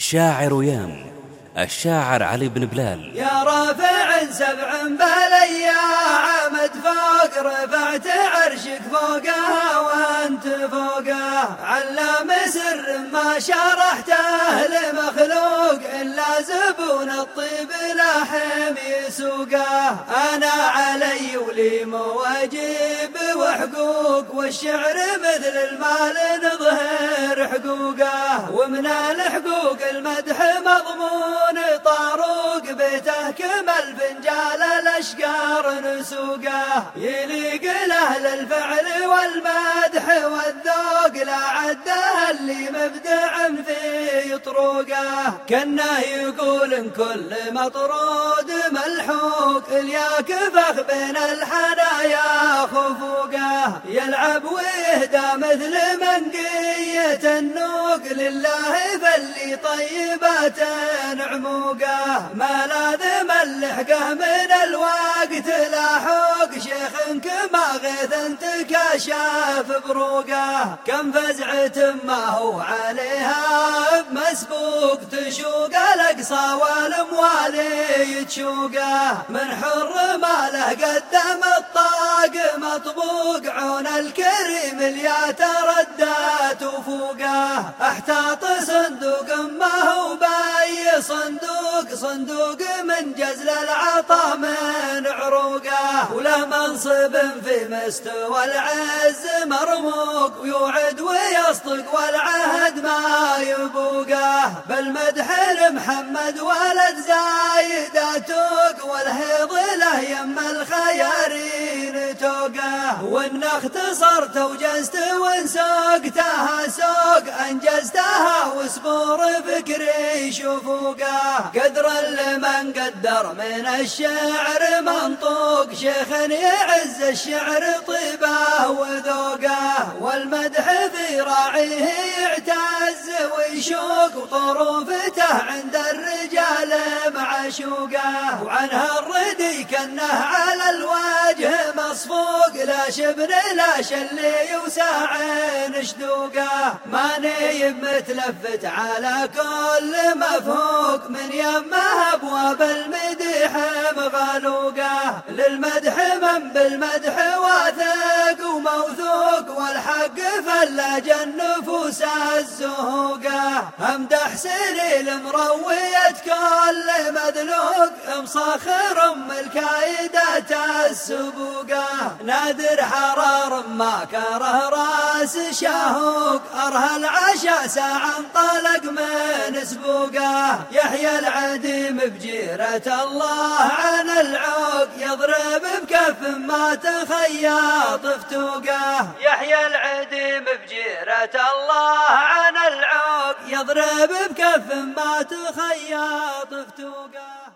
شاعر يام الشاعر علي بن بلال. يا رافع سبع بليا عمد فوق رفعت عرشك فوقها. وانت فوقها علام سر ما شرحته لمخلوق إلا زبون الطيب لحم يسوقه. أنا علي ولي مواجب وحقوق والشعر مثل المال نظهر حقوقه. ومن الحقوق المدح مضمون بيته كمل فنجال الاشقار نسوقه يليق له للفعل والمدح والذوق. لا عده اللي مبدع في طروقه كنا يقول كل مطرود ملحوق الياك فخ بين الحنايا خفوقه. يلعب ويهدى مثل منقية النوق لله فلي طيبات عموقه ما لازم اللحقه من الوقت لاحوق شيخ كما غيث كشاف بروقه كم فزعة ما هو عليها مسبوق تشوق الاقصى والموالي تشوقه. من حر ما له قدم الطاق مطبوق عون الكريم اللي تردات وفوقه. أحتاط صندوق ما هو باي صندوق صندوق من جزل العطا من وله منصب في مستوى العز مرموق ويوعد ويصدق والعهد ما يبوقه. بالمدح لمحمد ولد زايد توق والهيض له يم الخيارين توقه. وان اختصرت وجزت وان سوقتها سوق أنجزتها وسبور فكري شفوقه. قدر لمن قدر من الشعر منطوق شيخ يعز الشعر طيبه وذوقه والمدح في راعيه يعتز ويشوق وطروفته عند الرجال معشوقه وعنها الردي كنه على الوجه مصفوق لا شبر لا شلي وساع شدوقه ما نيب متلفت على كل مفهوق من يمه أبواب المديح مغلوقه للمدح من بالمدح واثق وموثوق والحق فلاج النفوس الزهوقه امدح سليل مروية كل مذلوق مصخر أم الكايدات السبوقه نادر حرار ما كره رأس شاهوق أرهى العشاء ساعة انطلق من سبوقه يحيى العديم بجيرة الله عن العوق. يضرب بكف ما تخياط فتوقه يحيى العديم بجيرة الله عن العوق. يضرب بكف ما تخياط فتوقه